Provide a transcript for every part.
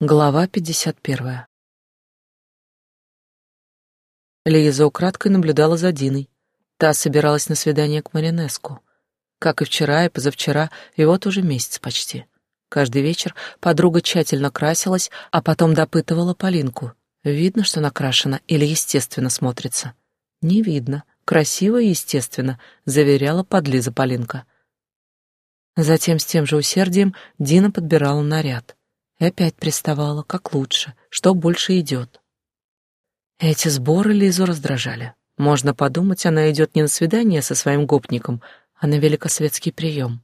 Глава 51. Лиза украдкой наблюдала за Диной. Та собиралась на свидание к Маринеску. Как и вчера, и позавчера, и вот уже месяц почти. Каждый вечер подруга тщательно красилась, а потом допытывала Полинку. Видно, что накрашена или естественно смотрится? Не видно. Красиво и естественно, заверяла подлиза Полинка. Затем с тем же усердием Дина подбирала наряд. И опять приставала, как лучше, что больше идет. Эти сборы Лизу раздражали. Можно подумать, она идет не на свидание со своим гопником, а на великосветский прием.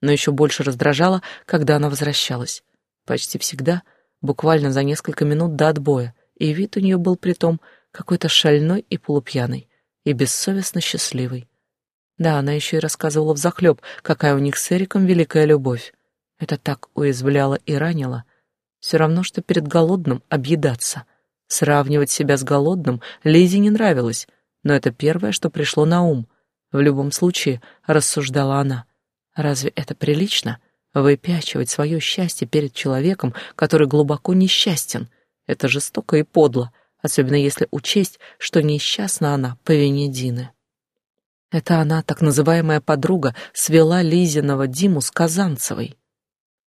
Но еще больше раздражало, когда она возвращалась. Почти всегда, буквально за несколько минут до отбоя, и вид у нее был притом какой-то шальной и полупьяный, и бессовестно счастливый. Да, она еще и рассказывала взахлеб, какая у них с Эриком великая любовь. Это так уязвляло и ранило, все равно, что перед голодным объедаться. Сравнивать себя с голодным Лизе не нравилось, но это первое, что пришло на ум. В любом случае, рассуждала она, разве это прилично? Выпячивать свое счастье перед человеком, который глубоко несчастен. Это жестоко и подло, особенно если учесть, что несчастна она по вине Дины. Это она, так называемая подруга, свела Лизиного Диму с Казанцевой.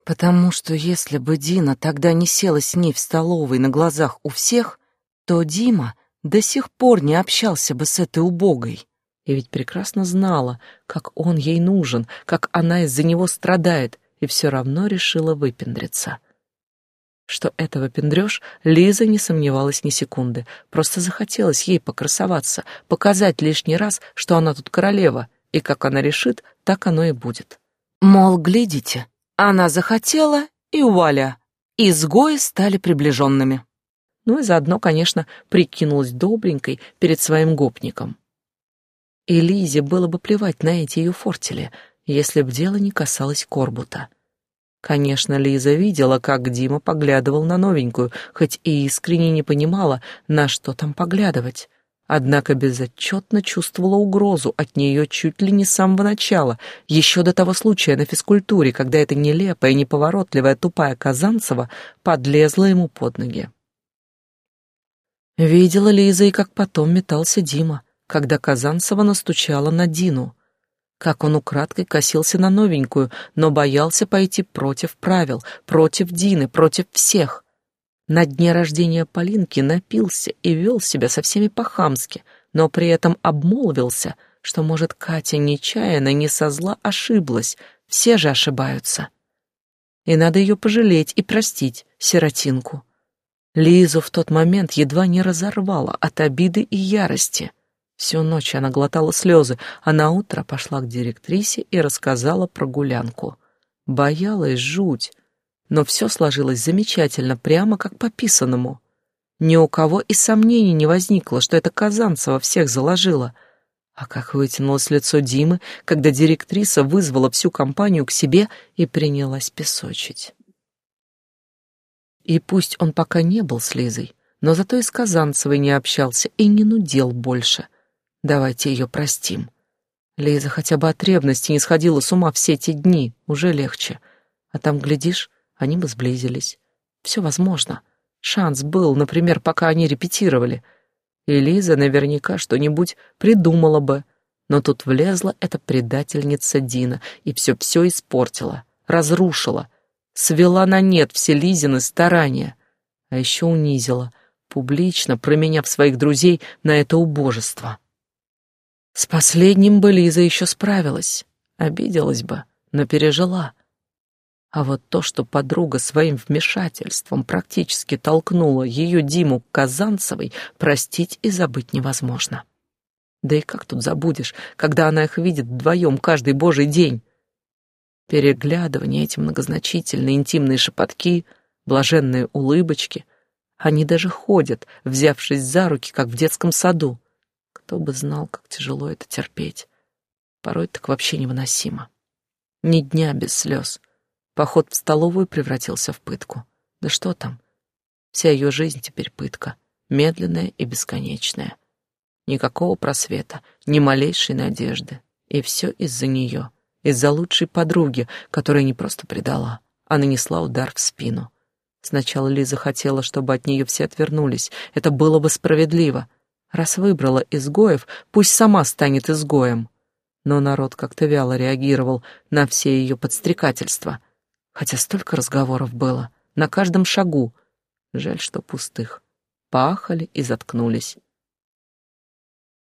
Потому что если бы Дина тогда не села с ней в столовой на глазах у всех, то Дима до сих пор не общался бы с этой убогой. И ведь прекрасно знала, как он ей нужен, как она из-за него страдает, и все равно решила выпендриться. Что этого пендрёж, Лиза не сомневалась ни секунды. Просто захотелось ей покрасоваться, показать лишний раз, что она тут королева, и как она решит, так оно и будет. Мол, глядите, она захотела, и вуаля, изгои стали приближенными. Ну и заодно, конечно, прикинулась добренькой перед своим гопником. И Лизе было бы плевать на эти ее фортели, если б дело не касалось Корбута. Конечно, Лиза видела, как Дима поглядывал на новенькую, хоть и искренне не понимала, на что там поглядывать однако безотчетно чувствовала угрозу от нее чуть ли не с самого начала, еще до того случая на физкультуре, когда эта нелепая, неповоротливая, тупая Казанцева подлезла ему под ноги. Видела Лиза и как потом метался Дима, когда Казанцева настучала на Дину, как он украдкой косился на новенькую, но боялся пойти против правил, против Дины, против всех. На дне рождения Полинки напился и вел себя со всеми по-хамски, но при этом обмолвился, что, может, Катя нечаянно, не со зла ошиблась, все же ошибаются. И надо ее пожалеть и простить, сиротинку. Лизу в тот момент едва не разорвала от обиды и ярости. Всю ночь она глотала слезы, а на утро пошла к директрисе и рассказала про гулянку. Боялась жуть, но все сложилось замечательно, прямо как по писанному. Ни у кого и сомнений не возникло, что это Казанцева всех заложила. А как вытянулось лицо Димы, когда директриса вызвала всю компанию к себе и принялась песочить. И пусть он пока не был с Лизой, но зато и с Казанцевой не общался и не нудел больше. Давайте ее простим. Лиза хотя бы от ревности не сходила с ума все эти дни, уже легче. А там, глядишь, они бы сблизились. Все возможно. Шанс был, например, пока они репетировали. И Лиза наверняка что-нибудь придумала бы. Но тут влезла эта предательница Дина и все-все испортила, разрушила, свела на нет все Лизины старания, а еще унизила, публично променяв своих друзей на это убожество. С последним бы Лиза еще справилась, обиделась бы, но пережила — а вот то, что подруга своим вмешательством практически толкнула ее Диму к Казанцевой, простить и забыть невозможно. Да и как тут забудешь, когда она их видит вдвоем каждый божий день? Переглядывание, эти многозначительные интимные шепотки, блаженные улыбочки. Они даже ходят, взявшись за руки, как в детском саду. Кто бы знал, как тяжело это терпеть. Порой так вообще невыносимо. Ни дня без слез — Поход в столовую превратился в пытку. Да что там? Вся ее жизнь теперь пытка, медленная и бесконечная. Никакого просвета, ни малейшей надежды. И все из-за нее, из-за лучшей подруги, которая не просто предала, а нанесла удар в спину. Сначала Лиза хотела, чтобы от нее все отвернулись. Это было бы справедливо. Раз выбрала изгоев, пусть сама станет изгоем. Но народ как-то вяло реагировал на все ее подстрекательства. Хотя столько разговоров было, на каждом шагу. Жаль, что пустых. Пахали и заткнулись.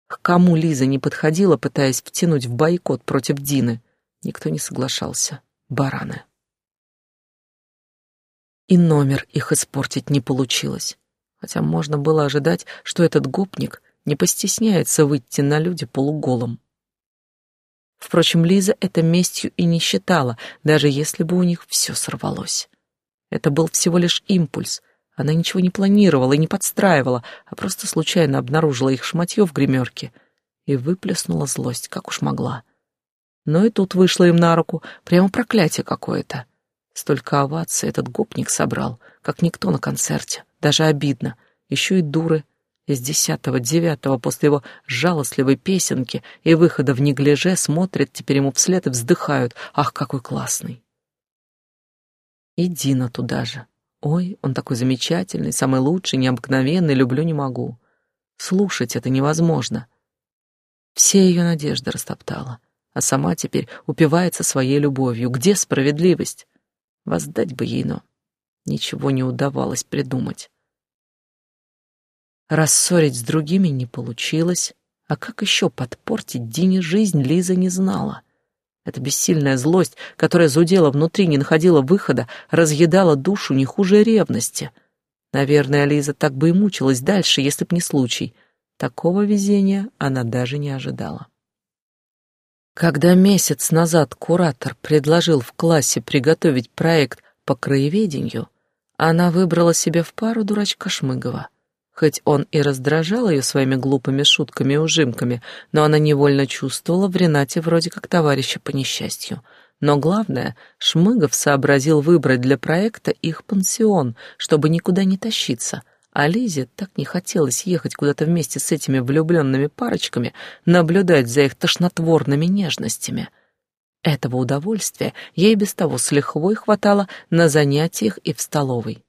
К кому Лиза не подходила, пытаясь втянуть в бойкот против Дины, никто не соглашался. Бараны и номер их испортить не получилось. Хотя можно было ожидать, что этот гопник не постесняется выйти на люди полуголым. Впрочем, Лиза это местью и не считала, даже если бы у них все сорвалось. Это был всего лишь импульс. Она ничего не планировала и не подстраивала, а просто случайно обнаружила их шматье в гримерке и выплеснула злость, как уж могла. Но и тут вышло им на руку прямо проклятие какое-то. Столько оваций этот гопник собрал, как никто на концерте. Даже обидно. Еще и дуры. Из десятого, девятого после его жалостливой песенки и выхода в неглиже смотрят теперь ему вслед и вздыхают. Ах, какой классный. И Дина туда же. Ой, он такой замечательный, самый лучший, необыкновенный, люблю не могу. Слушать это невозможно. Все ее надежды растоптала, а сама теперь упивается своей любовью. Где справедливость? Воздать бы ей, но ничего не удавалось придумать. Рассорить с другими не получилось, а как еще подпортить Дине жизнь, Лиза не знала. Эта бессильная злость, которая зудела внутри, не находила выхода, разъедала душу не хуже ревности. Наверное, Лиза так бы и мучилась дальше, если б не случай. Такого везения она даже не ожидала. Когда месяц назад куратор предложил в классе приготовить проект по краеведению, она выбрала себе в пару дурачка Шмыгова. Хоть он и раздражал ее своими глупыми шутками и ужимками, но она невольно чувствовала в Ренате вроде как товарища по несчастью. Но главное, Шмыгов сообразил выбрать для проекта их пансион, чтобы никуда не тащиться — а Лизе так не хотелось ехать куда-то вместе с этими влюбленными парочками, наблюдать за их тошнотворными нежностями. Этого удовольствия ей без того с лихвой хватало на занятиях и в столовой.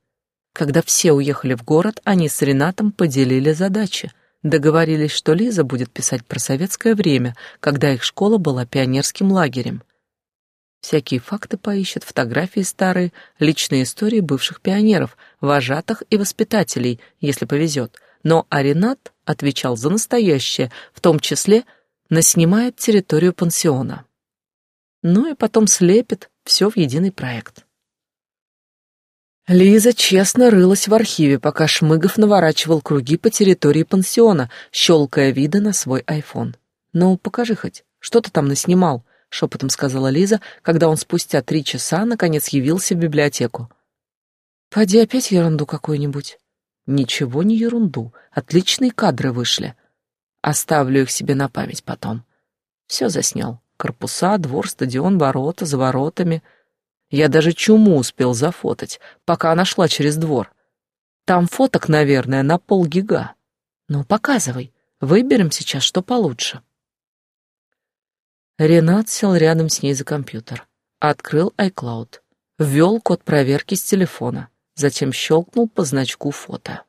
Когда все уехали в город, они с Ренатом поделили задачи. Договорились, что Лиза будет писать про советское время, когда их школа была пионерским лагерем. Всякие факты поищет, фотографии старые, личные истории бывших пионеров, вожатых и воспитателей, если повезет. Но Аринат отвечал за настоящее, в том числе наснимает территорию пансиона. Ну и потом слепит все в единый проект. Лиза честно рылась в архиве, пока Шмыгов наворачивал круги по территории пансиона, щелкая виды на свой айфон. «Ну, покажи хоть, что ты там наснимал?» шепотом сказала Лиза, когда он спустя три часа наконец явился в библиотеку. Поди опять ерунду какую-нибудь. Ничего не ерунду, отличные кадры вышли. Оставлю их себе на память потом. Все заснял. Корпуса, двор, стадион, ворота, за воротами. Я даже чуму успел зафотать, пока она шла через двор. Там фоток, наверное, на полгига. Ну, показывай. Выберем сейчас, что получше. Ренат сел рядом с ней за компьютер. Открыл iCloud. Ввел код проверки с телефона. Затем щелкнул по значку фото.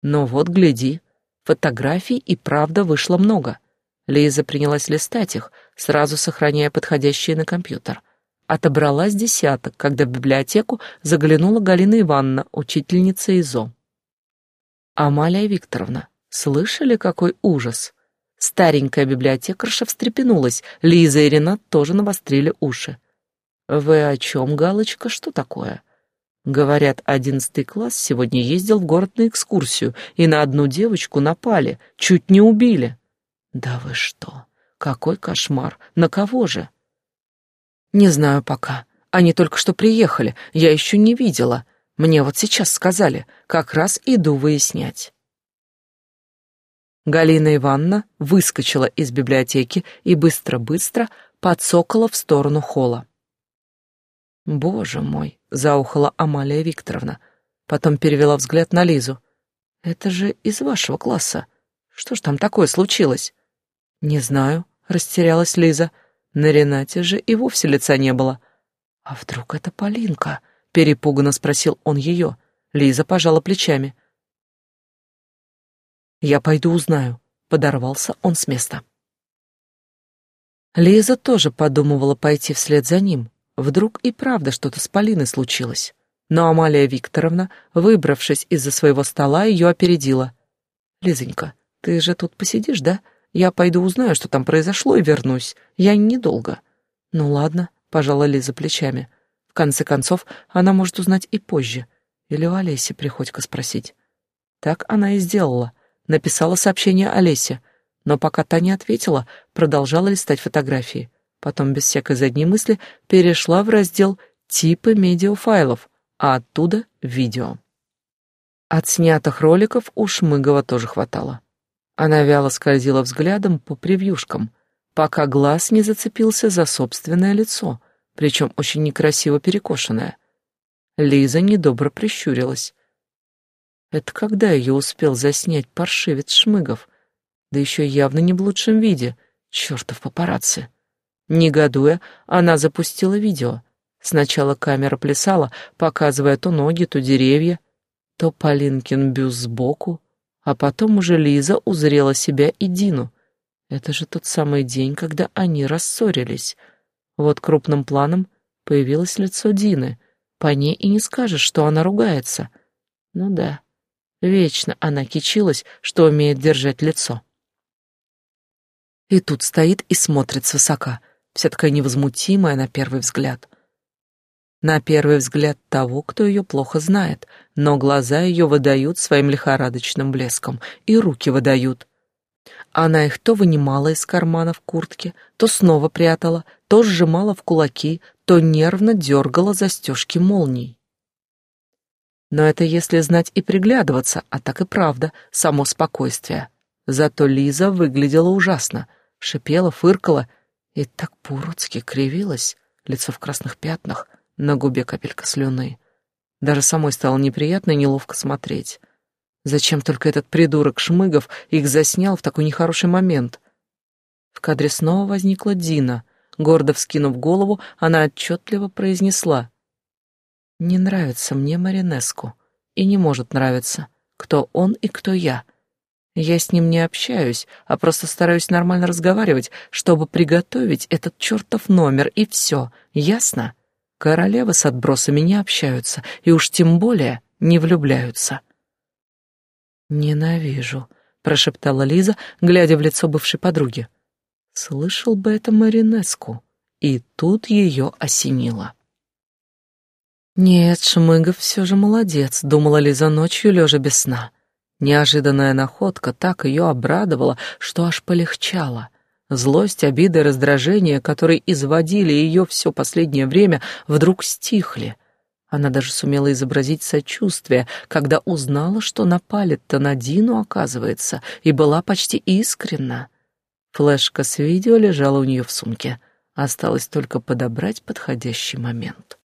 Но вот, гляди, фотографий и правда вышло много. Лиза принялась листать их, сразу сохраняя подходящие на компьютер. Отобрала с десяток, когда в библиотеку заглянула Галина Ивановна, учительница ИЗО. «Амалия Викторовна, слышали, какой ужас?» Старенькая библиотекарша встрепенулась, Лиза и Ренат тоже навострили уши. «Вы о чем, Галочка, что такое?» Говорят, одиннадцатый класс сегодня ездил в город на экскурсию, и на одну девочку напали, чуть не убили. Да вы что? Какой кошмар! На кого же? Не знаю пока. Они только что приехали, я еще не видела. Мне вот сейчас сказали, как раз иду выяснять. Галина Ивановна выскочила из библиотеки и быстро-быстро подсокала в сторону холла. «Боже мой!» — заухала Амалия Викторовна. Потом перевела взгляд на Лизу. «Это же из вашего класса. Что ж там такое случилось?» «Не знаю», — растерялась Лиза. На Ренате же и вовсе лица не было. «А вдруг это Полинка?» — перепуганно спросил он ее. Лиза пожала плечами. «Я пойду узнаю», — подорвался он с места. Лиза тоже подумывала пойти вслед за ним. Вдруг и правда что-то с Полиной случилось. Но Амалия Викторовна, выбравшись из-за своего стола, ее опередила. «Лизонька, ты же тут посидишь, да? Я пойду узнаю, что там произошло, и вернусь. Я недолго». «Ну ладно», — пожала Лиза плечами. «В конце концов, она может узнать и позже. Или у Олеси Приходько спросить». Так она и сделала. Написала сообщение Олесе, но пока та не ответила, продолжала листать фотографии. Потом, без всякой задней мысли, перешла в раздел «Типы медиафайлов», а оттуда — «Видео». От снятых роликов у Шмыгова тоже хватало. Она вяло скользила взглядом по превьюшкам, пока глаз не зацепился за собственное лицо, причем очень некрасиво перекошенное. Лиза недобро прищурилась. Это когда ее успел заснять паршивец Шмыгов? Да еще явно не в лучшем виде. Чертов папарацци. Негодуя, она запустила видео. Сначала камера плясала, показывая то ноги, то деревья, то Полинкин бюст сбоку, а потом уже Лиза узрела себя и Дину. Это же тот самый день, когда они рассорились. Вот крупным планом появилось лицо Дины. По ней и не скажешь, что она ругается. Ну да, вечно она кичилась, что умеет держать лицо. И тут стоит и смотрит свысока, вся такая невозмутимая на первый взгляд — на первый взгляд того, кто ее плохо знает, но глаза ее выдают своим лихорадочным блеском, и руки выдают. Она их то вынимала из карманов куртки, то снова прятала, то сжимала в кулаки, то нервно дергала застежки молний. Но это если знать и приглядываться, а так и правда, само спокойствие. Зато Лиза выглядела ужасно, шипела, фыркала и так по-уродски кривилась, лицо в красных пятнах — на губе капелька слюны. Даже самой стало неприятно и неловко смотреть. Зачем только этот придурок Шмыгов их заснял в такой нехороший момент? В кадре снова возникла Дина. Гордо вскинув голову, она отчетливо произнесла. «Не нравится мне Маринеску. И не может нравиться. Кто он и кто я. Я с ним не общаюсь, а просто стараюсь нормально разговаривать, чтобы приготовить этот чертов номер, и все. Ясно?» Королевы с отбросами не общаются, и уж тем более не влюбляются. «Ненавижу», — прошептала Лиза, глядя в лицо бывшей подруги. Слышал бы это Маринеску, и тут ее осенило. «Нет, Шмыгов все же молодец», — думала Лиза ночью, лежа без сна. Неожиданная находка так ее обрадовала, что аж полегчало — Злость, обида, раздражение, которые изводили ее все последнее время, вдруг стихли. Она даже сумела изобразить сочувствие, когда узнала, что напалит-то на Дину, оказывается, и была почти искренна. Флешка с видео лежала у нее в сумке. Осталось только подобрать подходящий момент.